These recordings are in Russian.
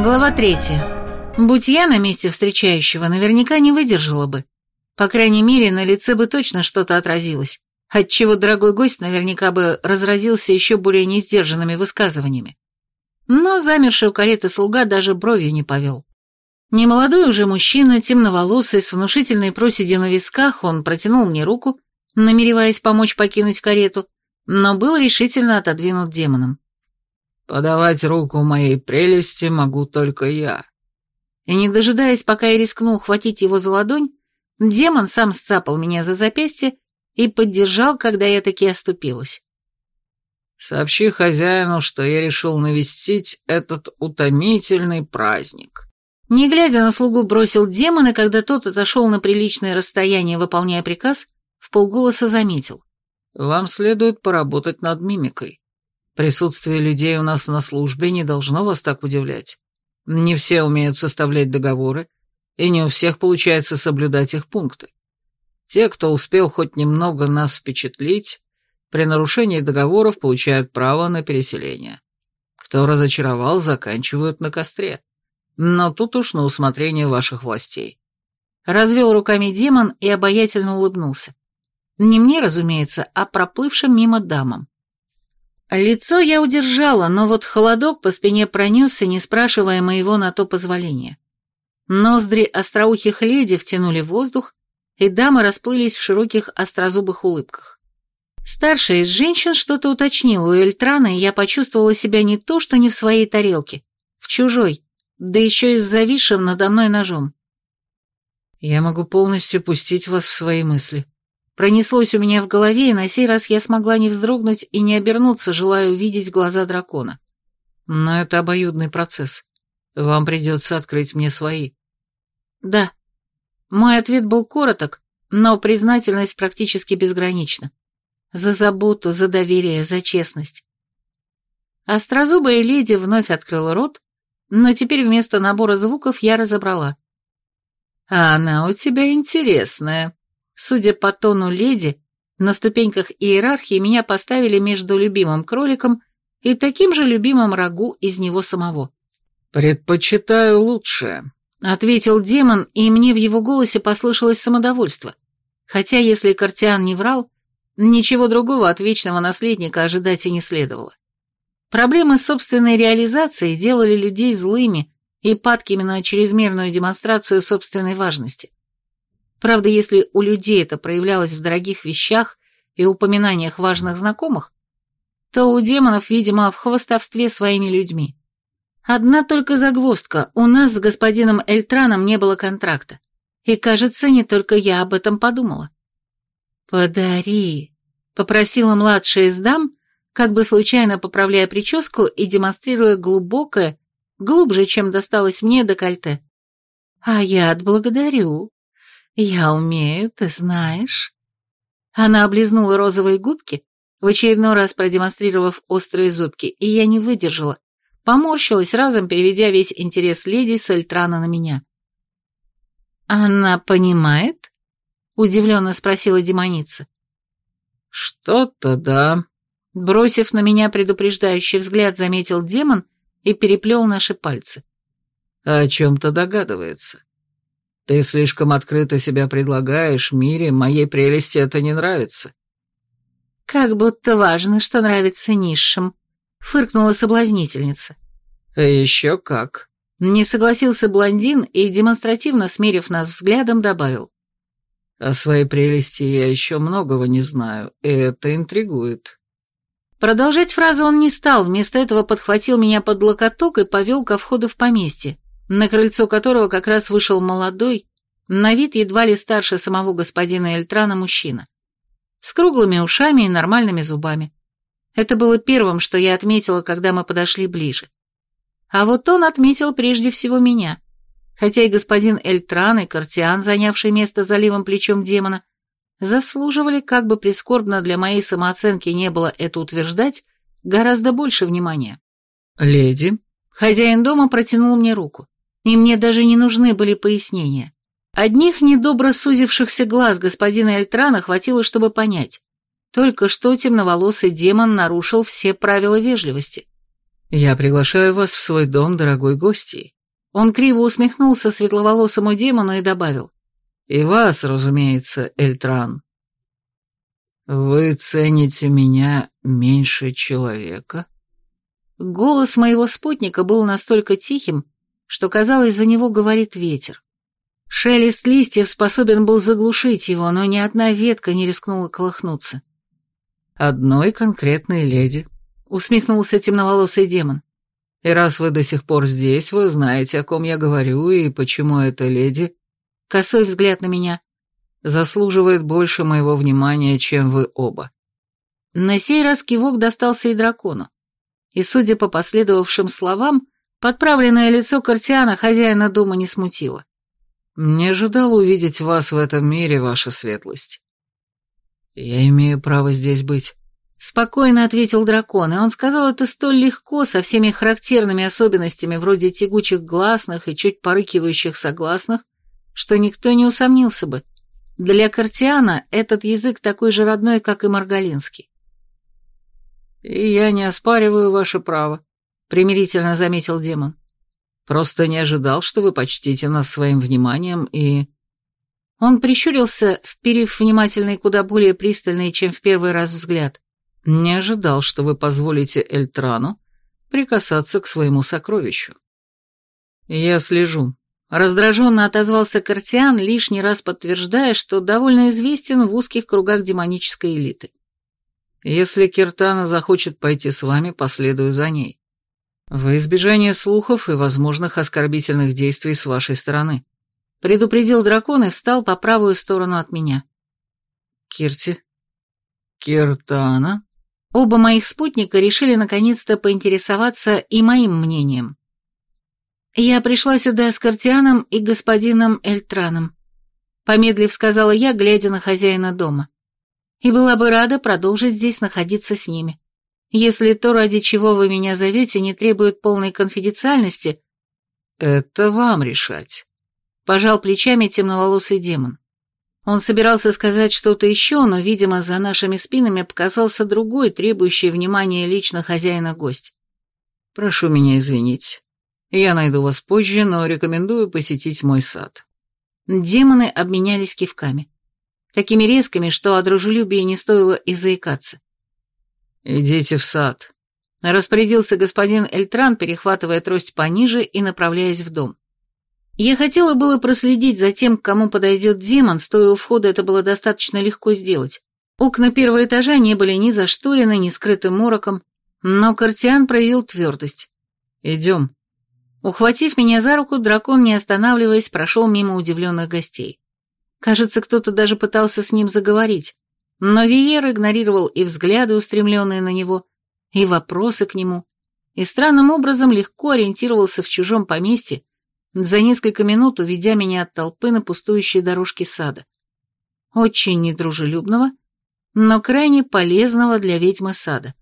Глава третья. Будь я на месте встречающего, наверняка не выдержала бы. По крайней мере, на лице бы точно что-то отразилось, отчего дорогой гость наверняка бы разразился еще более несдержанными высказываниями. Но замерший у кареты слуга даже бровью не повел. Немолодой уже мужчина, темноволосый, с внушительной проседью на висках, он протянул мне руку, намереваясь помочь покинуть карету, но был решительно отодвинут демоном. «Подавать руку моей прелести могу только я». И не дожидаясь, пока я рискну ухватить его за ладонь, демон сам сцапал меня за запястье и поддержал, когда я таки оступилась. «Сообщи хозяину, что я решил навестить этот утомительный праздник». Не глядя на слугу, бросил демон, и когда тот отошел на приличное расстояние, выполняя приказ, в полголоса заметил. Вам следует поработать над мимикой. Присутствие людей у нас на службе не должно вас так удивлять. Не все умеют составлять договоры, и не у всех получается соблюдать их пункты. Те, кто успел хоть немного нас впечатлить, при нарушении договоров получают право на переселение. Кто разочаровал, заканчивают на костре. Но тут уж на усмотрение ваших властей. Развел руками демон и обаятельно улыбнулся. Не мне, разумеется, а проплывшим мимо дамам. Лицо я удержала, но вот холодок по спине пронесся, не спрашивая моего на то позволения. Ноздри остроухих леди втянули воздух, и дамы расплылись в широких острозубых улыбках. Старшая из женщин что-то уточнила у Эльтрана, и я почувствовала себя не то, что не в своей тарелке, в чужой, да еще и с зависшим надо мной ножом. «Я могу полностью пустить вас в свои мысли», Пронеслось у меня в голове, и на сей раз я смогла не вздрогнуть и не обернуться, желая увидеть глаза дракона. Но это обоюдный процесс. Вам придется открыть мне свои. Да. Мой ответ был короток, но признательность практически безгранична. За заботу, за доверие, за честность. Острозубая леди вновь открыла рот, но теперь вместо набора звуков я разобрала. «А она у тебя интересная», Судя по тону леди, на ступеньках иерархии меня поставили между любимым кроликом и таким же любимым рагу из него самого. «Предпочитаю лучшее», — ответил демон, и мне в его голосе послышалось самодовольство. Хотя, если Картиан не врал, ничего другого от вечного наследника ожидать и не следовало. Проблемы с собственной реализацией делали людей злыми и падкими на чрезмерную демонстрацию собственной важности. Правда, если у людей это проявлялось в дорогих вещах и упоминаниях важных знакомых, то у демонов, видимо, в хвостовстве своими людьми. Одна только загвоздка, у нас с господином Эльтраном не было контракта. И, кажется, не только я об этом подумала. «Подари», — попросила младшая из дам, как бы случайно поправляя прическу и демонстрируя глубокое, глубже, чем досталось мне декольте. «А я отблагодарю». «Я умею, ты знаешь». Она облизнула розовые губки, в очередной раз продемонстрировав острые зубки, и я не выдержала, поморщилась, разом переведя весь интерес леди с Эльтрана на меня. «Она понимает?» — удивленно спросила демоница. «Что-то да», — бросив на меня предупреждающий взгляд, заметил демон и переплел наши пальцы. «О чем-то догадывается. Ты слишком открыто себя предлагаешь, Мире, моей прелести это не нравится. Как будто важно, что нравится низшим, фыркнула соблазнительница. А еще как. Не согласился блондин и, демонстративно смерив нас взглядом, добавил. О своей прелести я еще многого не знаю, и это интригует. Продолжать фразу он не стал, вместо этого подхватил меня под локоток и повел ко входу в поместье на крыльцо которого как раз вышел молодой, на вид едва ли старше самого господина Эльтрана мужчина, с круглыми ушами и нормальными зубами. Это было первым, что я отметила, когда мы подошли ближе. А вот он отметил прежде всего меня, хотя и господин Эльтран и Картиан, занявший место за левым плечом демона, заслуживали, как бы прискорбно для моей самооценки не было это утверждать, гораздо больше внимания. «Леди?» Хозяин дома протянул мне руку и мне даже не нужны были пояснения. Одних недобро сузившихся глаз господина Эльтрана хватило, чтобы понять. Только что темноволосый демон нарушил все правила вежливости. «Я приглашаю вас в свой дом, дорогой гостей». Он криво усмехнулся светловолосому демону и добавил. «И вас, разумеется, Эльтран». «Вы цените меня меньше человека?» Голос моего спутника был настолько тихим, что, казалось, за него говорит ветер. Шелест листьев способен был заглушить его, но ни одна ветка не рискнула колыхнуться. «Одной конкретной леди», — усмехнулся темноволосый демон. «И раз вы до сих пор здесь, вы знаете, о ком я говорю и почему эта леди...» Косой взгляд на меня. «Заслуживает больше моего внимания, чем вы оба». На сей раз кивок достался и дракону. И, судя по последовавшим словам, подправленное лицо Картиана хозяина дома не смутило. «Не ожидал увидеть вас в этом мире, ваша светлость». «Я имею право здесь быть», — спокойно ответил дракон, и он сказал это столь легко, со всеми характерными особенностями, вроде тягучих гласных и чуть порыкивающих согласных, что никто не усомнился бы. Для Картиана этот язык такой же родной, как и маргалинский. «И я не оспариваю ваше право», — примирительно заметил демон. «Просто не ожидал, что вы почтите нас своим вниманием и...» Он прищурился, вперив внимательный куда более пристальный, чем в первый раз взгляд. «Не ожидал, что вы позволите Эльтрану прикасаться к своему сокровищу». «Я слежу», — раздраженно отозвался Картиан, лишний раз подтверждая, что довольно известен в узких кругах демонической элиты. Если Киртана захочет пойти с вами, последую за ней. Во избежание слухов и возможных оскорбительных действий с вашей стороны. Предупредил дракон и встал по правую сторону от меня. Кирти? Киртана? Оба моих спутника решили наконец-то поинтересоваться и моим мнением. Я пришла сюда с Картианом и господином Эльтраном. Помедлив сказала я, глядя на хозяина дома и была бы рада продолжить здесь находиться с ними. Если то, ради чего вы меня зовете, не требует полной конфиденциальности, это вам решать. Пожал плечами темноволосый демон. Он собирался сказать что-то еще, но, видимо, за нашими спинами показался другой, требующий внимания лично хозяина гость. Прошу меня извинить. Я найду вас позже, но рекомендую посетить мой сад. Демоны обменялись кивками такими резкими, что о дружелюбии не стоило и заикаться. «Идите в сад», — распорядился господин Эльтран, перехватывая трость пониже и направляясь в дом. Я хотела было проследить за тем, к кому подойдет демон, стоя у входа это было достаточно легко сделать. Окна первого этажа не были ни зашторены, ни скрыты мороком, но Картиан проявил твердость. «Идем». Ухватив меня за руку, дракон, не останавливаясь, прошел мимо удивленных гостей. Кажется, кто-то даже пытался с ним заговорить, но Виер игнорировал и взгляды, устремленные на него, и вопросы к нему, и странным образом легко ориентировался в чужом поместье, за несколько минут уведя меня от толпы на пустующей дорожке сада. Очень недружелюбного, но крайне полезного для ведьмы сада.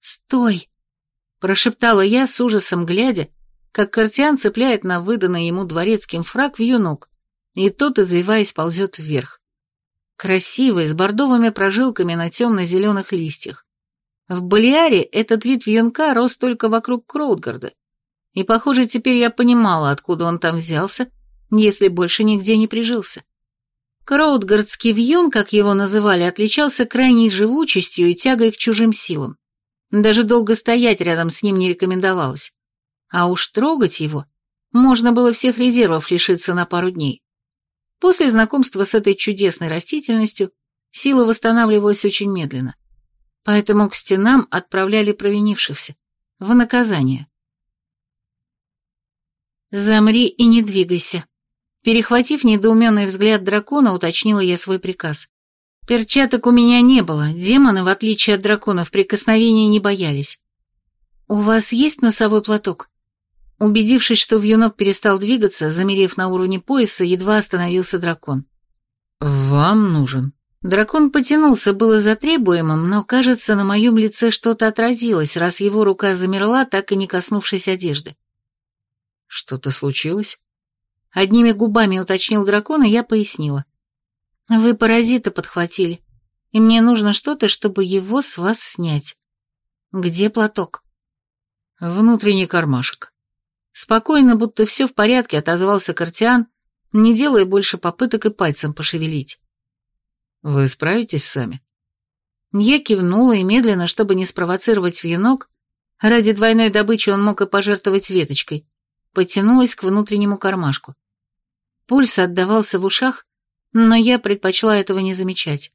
«Стой!» — прошептала я с ужасом, глядя, как Картиан цепляет на выданный ему дворецким фраг вьюнок, и тот, извиваясь, ползет вверх. Красивый, с бордовыми прожилками на темно-зеленых листьях. В Балиаре этот вид вьюнка рос только вокруг Кроудгарда, и, похоже, теперь я понимала, откуда он там взялся, если больше нигде не прижился. Кроудгардский вьюн, как его называли, отличался крайней живучестью и тягой к чужим силам. Даже долго стоять рядом с ним не рекомендовалось. А уж трогать его можно было всех резервов лишиться на пару дней. После знакомства с этой чудесной растительностью сила восстанавливалась очень медленно. Поэтому к стенам отправляли провинившихся. В наказание. «Замри и не двигайся». Перехватив недоуменный взгляд дракона, уточнила я свой приказ. Перчаток у меня не было, демоны, в отличие от драконов, прикосновений не боялись. «У вас есть носовой платок?» Убедившись, что вьюнок перестал двигаться, замерев на уровне пояса, едва остановился дракон. «Вам нужен». Дракон потянулся было за требуемым, но, кажется, на моем лице что-то отразилось, раз его рука замерла, так и не коснувшись одежды. «Что-то случилось?» Одними губами уточнил дракон, и я пояснила. «Вы паразита подхватили, и мне нужно что-то, чтобы его с вас снять. Где платок?» Внутренний кармашек. Спокойно, будто все в порядке, отозвался Картиан, не делая больше попыток и пальцем пошевелить. Вы справитесь сами? Я кивнула и медленно, чтобы не спровоцировать вьюнок, ради двойной добычи он мог и пожертвовать веточкой, потянулась к внутреннему кармашку. Пульс отдавался в ушах, но я предпочла этого не замечать.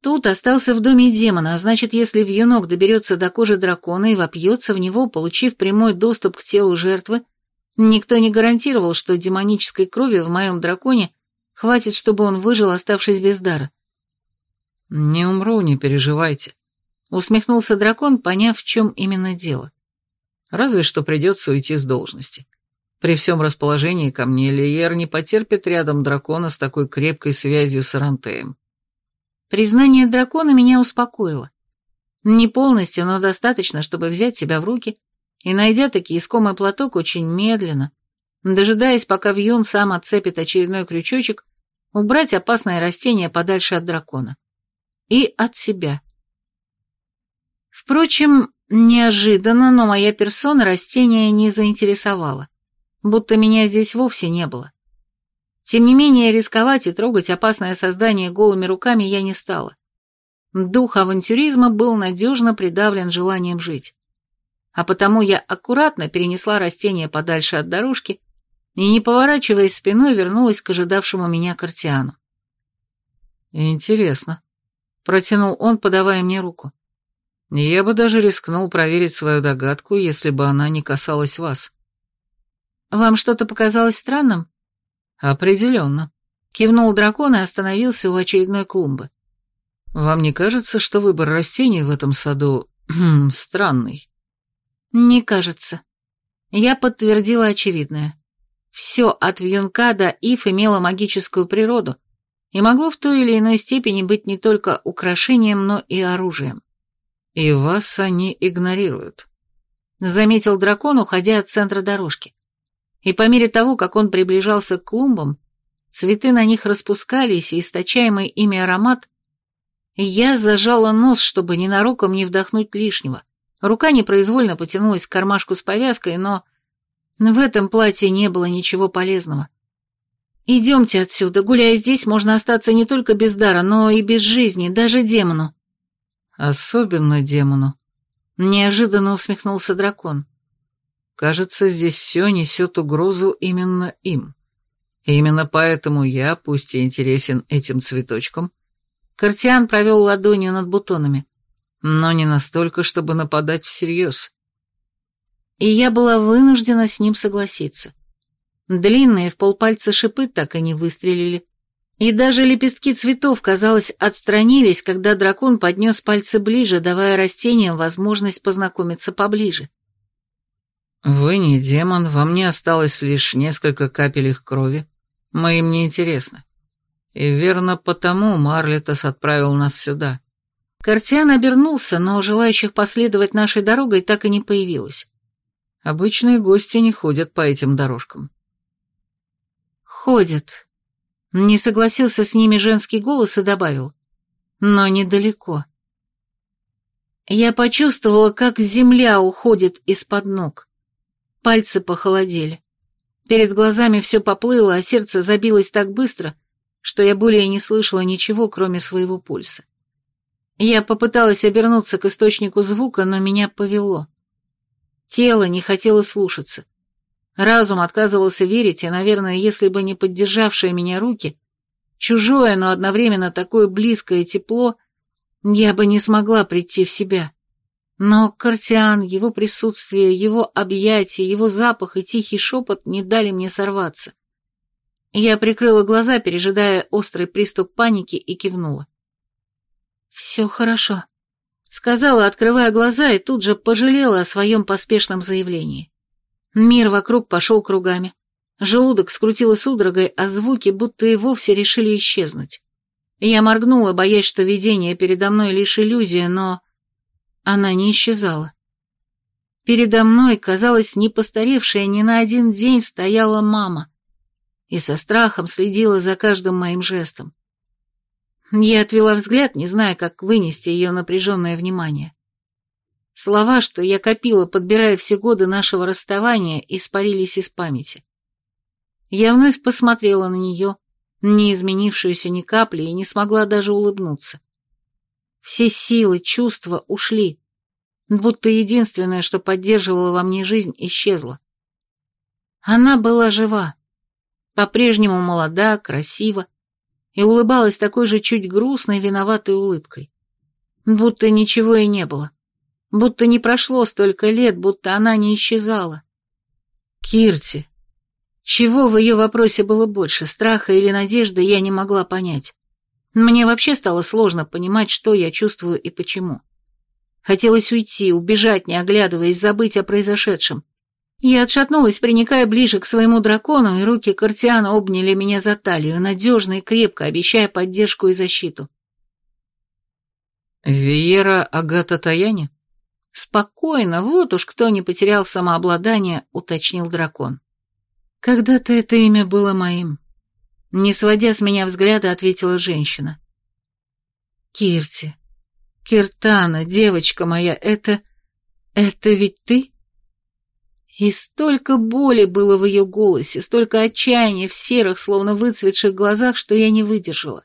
Тут остался в доме демона, а значит, если вьюнок доберется до кожи дракона и вопьется в него, получив прямой доступ к телу жертвы, никто не гарантировал, что демонической крови в моем драконе хватит, чтобы он выжил, оставшись без дара. «Не умру, не переживайте», — усмехнулся дракон, поняв, в чем именно дело. «Разве что придется уйти с должности. При всем расположении ко мне Лиер не потерпит рядом дракона с такой крепкой связью с Арантеем». Признание дракона меня успокоило. Не полностью, но достаточно, чтобы взять себя в руки и, найдя таки искомый платок, очень медленно, дожидаясь, пока Вьюн сам отцепит очередной крючочек, убрать опасное растение подальше от дракона и от себя. Впрочем, неожиданно, но моя персона растения не заинтересовала, будто меня здесь вовсе не было. Тем не менее, рисковать и трогать опасное создание голыми руками я не стала. Дух авантюризма был надежно придавлен желанием жить. А потому я аккуратно перенесла растение подальше от дорожки и, не поворачиваясь спиной, вернулась к ожидавшему меня Картиану. «Интересно», Протянул он, подавая мне руку. Я бы даже рискнул проверить свою догадку, если бы она не касалась вас. Вам что-то показалось странным? Определенно. Кивнул дракон и остановился у очередной клумбы. Вам не кажется, что выбор растений в этом саду странный? Не кажется. Я подтвердила очевидное. Все от вьюнка до ив имело магическую природу, и могло в той или иной степени быть не только украшением, но и оружием. И вас они игнорируют. Заметил дракон, уходя от центра дорожки. И по мере того, как он приближался к клумбам, цветы на них распускались, и источаемый ими аромат... Я зажала нос, чтобы ненароком не вдохнуть лишнего. Рука непроизвольно потянулась к кармашку с повязкой, но в этом платье не было ничего полезного. «Идемте отсюда. Гуляя здесь, можно остаться не только без дара, но и без жизни, даже демону». «Особенно демону», — неожиданно усмехнулся дракон. «Кажется, здесь все несет угрозу именно им. И именно поэтому я, пусть и интересен этим цветочком...» Картиан провел ладонью над бутонами. «Но не настолько, чтобы нападать всерьез». И я была вынуждена с ним согласиться. Длинные в полпальца шипы так и не выстрелили. И даже лепестки цветов, казалось, отстранились, когда дракон поднес пальцы ближе, давая растениям возможность познакомиться поближе. «Вы не демон, во мне осталось лишь несколько капель их крови. Мы им не интересны. И верно потому Марлетос отправил нас сюда». Картиан обернулся, но желающих последовать нашей дорогой так и не появилось. Обычные гости не ходят по этим дорожкам. Ходят. Не согласился с ними женский голос и добавил. Но недалеко. Я почувствовала, как земля уходит из-под ног. Пальцы похолодели. Перед глазами все поплыло, а сердце забилось так быстро, что я более не слышала ничего, кроме своего пульса. Я попыталась обернуться к источнику звука, но меня повело. Тело не хотело слушаться. Разум отказывался верить, и, наверное, если бы не поддержавшие меня руки, чужое, но одновременно такое близкое тепло, я бы не смогла прийти в себя. Но Картиан, его присутствие, его объятия, его запах и тихий шепот не дали мне сорваться. Я прикрыла глаза, пережидая острый приступ паники, и кивнула. «Все хорошо», — сказала, открывая глаза, и тут же пожалела о своем поспешном заявлении. Мир вокруг пошел кругами. Желудок скрутило судорогой, а звуки будто и вовсе решили исчезнуть. Я моргнула, боясь, что видение передо мной лишь иллюзия, но... Она не исчезала. Передо мной, казалось, не постаревшая ни на один день, стояла мама. И со страхом следила за каждым моим жестом. Я отвела взгляд, не зная, как вынести ее напряженное внимание. Слова, что я копила, подбирая все годы нашего расставания, испарились из памяти. Я вновь посмотрела на нее, не изменившуюся ни капли, и не смогла даже улыбнуться. Все силы, чувства ушли, будто единственное, что поддерживало во мне жизнь, исчезло. Она была жива, по-прежнему молода, красива, и улыбалась такой же чуть грустной, виноватой улыбкой. Будто ничего и не было. Будто не прошло столько лет, будто она не исчезала. Кирти. Чего в ее вопросе было больше, страха или надежды, я не могла понять. Мне вообще стало сложно понимать, что я чувствую и почему. Хотелось уйти, убежать, не оглядываясь, забыть о произошедшем. Я отшатнулась, приникая ближе к своему дракону, и руки Картиана обняли меня за талию, надежно и крепко, обещая поддержку и защиту. «Виера Агата Таяни?» «Спокойно, вот уж кто не потерял самообладание», — уточнил дракон. «Когда-то это имя было моим». Не сводя с меня взгляда, ответила женщина. «Кирти, Киртана, девочка моя, это... это ведь ты?» И столько боли было в ее голосе, столько отчаяния в серых, словно выцветших глазах, что я не выдержала.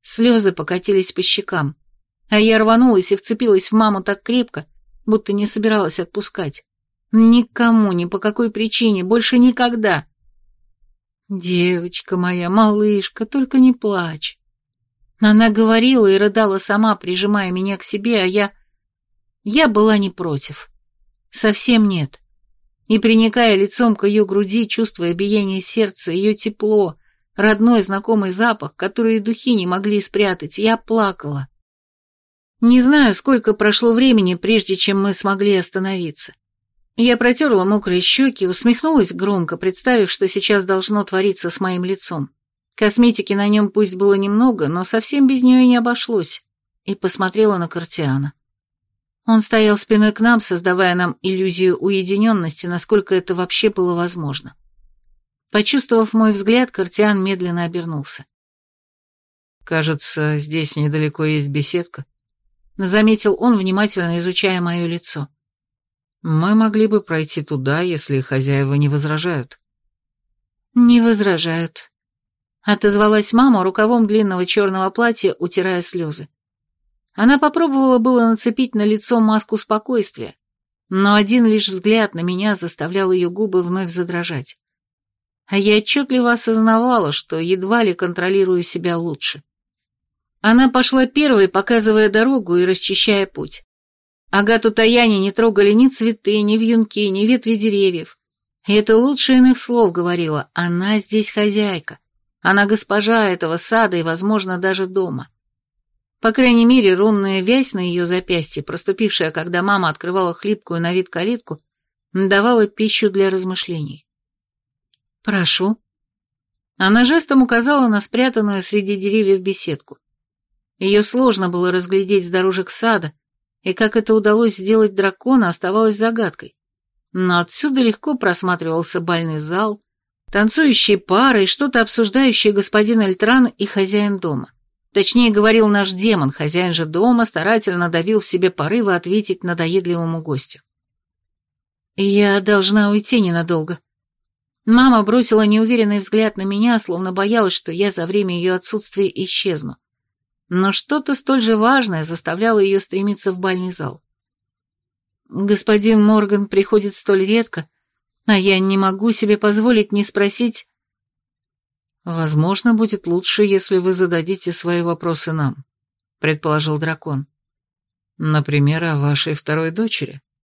Слезы покатились по щекам, а я рванулась и вцепилась в маму так крепко, будто не собиралась отпускать. Никому, ни по какой причине, больше никогда. «Девочка моя, малышка, только не плачь». Она говорила и рыдала сама, прижимая меня к себе, а я... Я была не против. Совсем нет и, приникая лицом к ее груди, чувствуя биение сердца, ее тепло, родной знакомый запах, который духи не могли спрятать, я плакала. Не знаю, сколько прошло времени, прежде чем мы смогли остановиться. Я протерла мокрые щеки, усмехнулась громко, представив, что сейчас должно твориться с моим лицом. Косметики на нем пусть было немного, но совсем без нее не обошлось, и посмотрела на Картиана. Он стоял спиной к нам, создавая нам иллюзию уединенности, насколько это вообще было возможно. Почувствовав мой взгляд, Картиан медленно обернулся. «Кажется, здесь недалеко есть беседка», — заметил он, внимательно изучая мое лицо. «Мы могли бы пройти туда, если хозяева не возражают». «Не возражают», — отозвалась мама рукавом длинного черного платья, утирая слезы. Она попробовала было нацепить на лицо маску спокойствия, но один лишь взгляд на меня заставлял ее губы вновь задрожать. А я отчетливо осознавала, что едва ли контролирую себя лучше. Она пошла первой, показывая дорогу и расчищая путь. Агату Таяни не трогали ни цветы, ни вьюнки, ни ветви деревьев. И это лучше иных слов говорила. Она здесь хозяйка. Она госпожа этого сада и, возможно, даже дома. По крайней мере, рунная вязь на ее запястье, проступившая, когда мама открывала хлипкую на вид калитку, давала пищу для размышлений. «Прошу». Она жестом указала на спрятанную среди деревьев беседку. Ее сложно было разглядеть с дорожек сада, и как это удалось сделать дракона, оставалось загадкой. Но отсюда легко просматривался бальный зал, танцующие пары и что-то обсуждающее господин Альтран и хозяин дома. Точнее говорил наш демон, хозяин же дома старательно давил в себе порывы ответить надоедливому гостю. «Я должна уйти ненадолго». Мама бросила неуверенный взгляд на меня, словно боялась, что я за время ее отсутствия исчезну. Но что-то столь же важное заставляло ее стремиться в бальный зал. Господин Морган приходит столь редко, а я не могу себе позволить не спросить, «Возможно, будет лучше, если вы зададите свои вопросы нам», — предположил дракон. «Например, о вашей второй дочери».